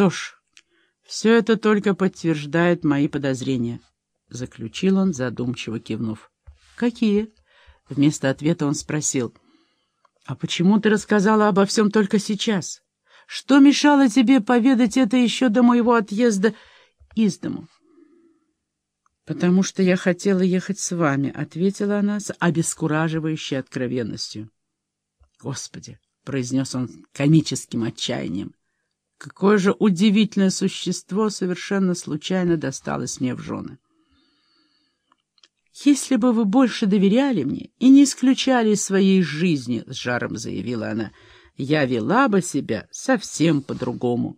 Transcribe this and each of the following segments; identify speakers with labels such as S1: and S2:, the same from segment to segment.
S1: Что ж, все это только подтверждает мои подозрения, — заключил он, задумчиво кивнув. — Какие? — вместо ответа он спросил. — А почему ты рассказала обо всем только сейчас? Что мешало тебе поведать это еще до моего отъезда из дому? — Потому что я хотела ехать с вами, — ответила она с обескураживающей откровенностью. — Господи! — произнес он комическим отчаянием. Какое же удивительное существо совершенно случайно досталось мне в жены. «Если бы вы больше доверяли мне и не исключали своей жизни», — с жаром заявила она, — «я вела бы себя совсем по-другому».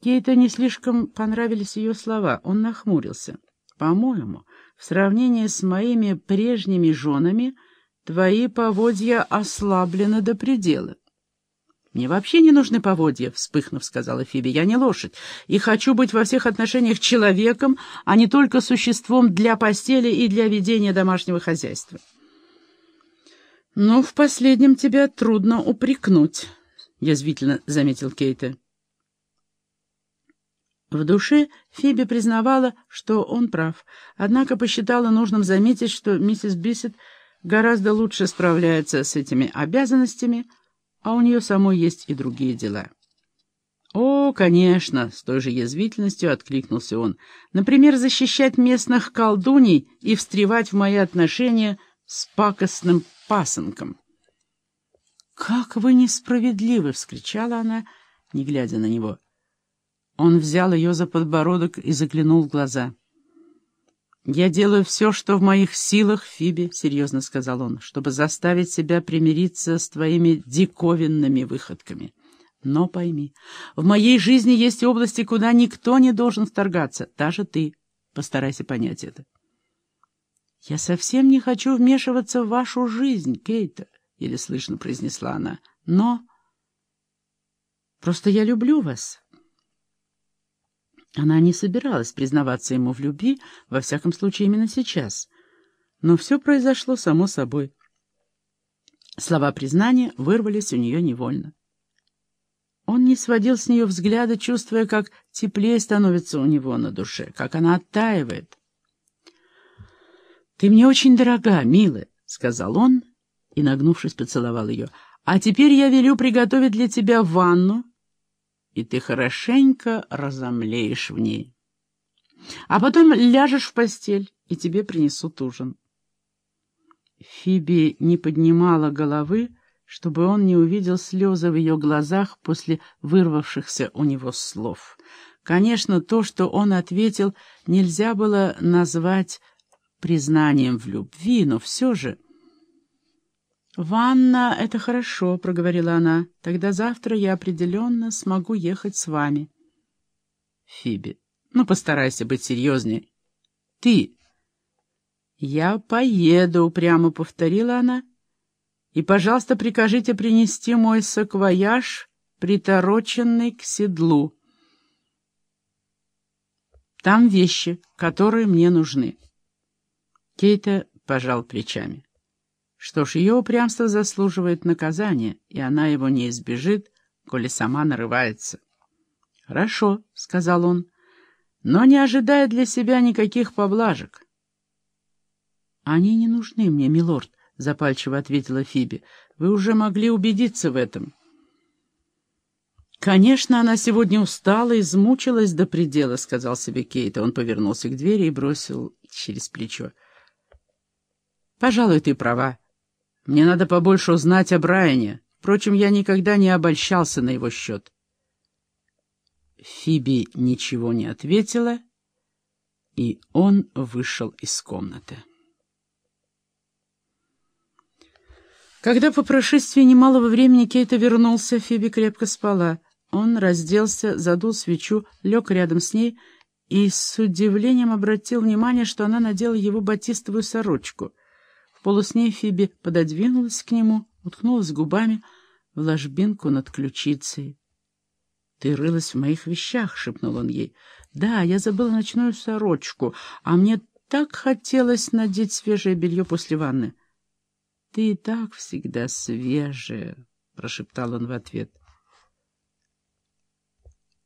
S1: Ей-то не слишком понравились ее слова. Он нахмурился. «По-моему, в сравнении с моими прежними женами твои поводья ослаблены до предела». «Мне вообще не нужны поводья», — вспыхнув, сказала Фиби. «Я не лошадь, и хочу быть во всех отношениях человеком, а не только существом для постели и для ведения домашнего хозяйства». «Ну, в последнем тебя трудно упрекнуть», — язвительно заметил Кейта. В душе Фиби признавала, что он прав, однако посчитала нужным заметить, что миссис Биссет гораздо лучше справляется с этими обязанностями, — а у нее самой есть и другие дела. «О, конечно!» — с той же язвительностью откликнулся он. «Например, защищать местных колдуней и встревать в мои отношения с пакостным пасынком». «Как вы несправедливы!» — вскричала она, не глядя на него. Он взял ее за подбородок и заглянул в глаза. «Я делаю все, что в моих силах, Фиби», — серьезно сказал он, «чтобы заставить себя примириться с твоими диковинными выходками. Но пойми, в моей жизни есть области, куда никто не должен вторгаться, даже ты. Постарайся понять это». «Я совсем не хочу вмешиваться в вашу жизнь, Кейта», — еле слышно произнесла она, — «но...» «Просто я люблю вас». Она не собиралась признаваться ему в любви, во всяком случае именно сейчас. Но все произошло само собой. Слова признания вырвались у нее невольно. Он не сводил с нее взгляда, чувствуя, как теплее становится у него на душе, как она оттаивает. «Ты мне очень дорога, милая», — сказал он и, нагнувшись, поцеловал ее. «А теперь я велю приготовить для тебя ванну, и ты хорошенько разомлеешь в ней. А потом ляжешь в постель, и тебе принесут ужин. Фиби не поднимала головы, чтобы он не увидел слезы в ее глазах после вырвавшихся у него слов. Конечно, то, что он ответил, нельзя было назвать признанием в любви, но все же... «Ванна — это хорошо», — проговорила она. «Тогда завтра я определенно смогу ехать с вами». «Фиби, ну постарайся быть серьезнее. Ты...» «Я поеду», — прямо повторила она. «И, пожалуйста, прикажите принести мой саквояж, притороченный к седлу. Там вещи, которые мне нужны». Кейта пожал плечами. Что ж, ее упрямство заслуживает наказания, и она его не избежит, коли сама нарывается. — Хорошо, — сказал он, — но не ожидая для себя никаких поблажек. — Они не нужны мне, милорд, — запальчиво ответила Фиби. — Вы уже могли убедиться в этом. «Конечно, она сегодня устала, измучилась до предела», — сказал себе Кейт. Он повернулся к двери и бросил через плечо. «Пожалуй, ты права. Мне надо побольше узнать о Брайане. Впрочем, я никогда не обольщался на его счет. Фиби ничего не ответила, и он вышел из комнаты. Когда по прошествии немалого времени Кейта вернулся, Фиби крепко спала. Он разделся, задул свечу, лег рядом с ней и с удивлением обратил внимание, что она надела его батистовую сорочку — полусне Фиби пододвинулась к нему, уткнулась губами в ложбинку над ключицей. — Ты рылась в моих вещах, — шепнул он ей. — Да, я забыла ночную сорочку, а мне так хотелось надеть свежее белье после ванны. — Ты и так всегда свежая, — прошептал он в ответ. —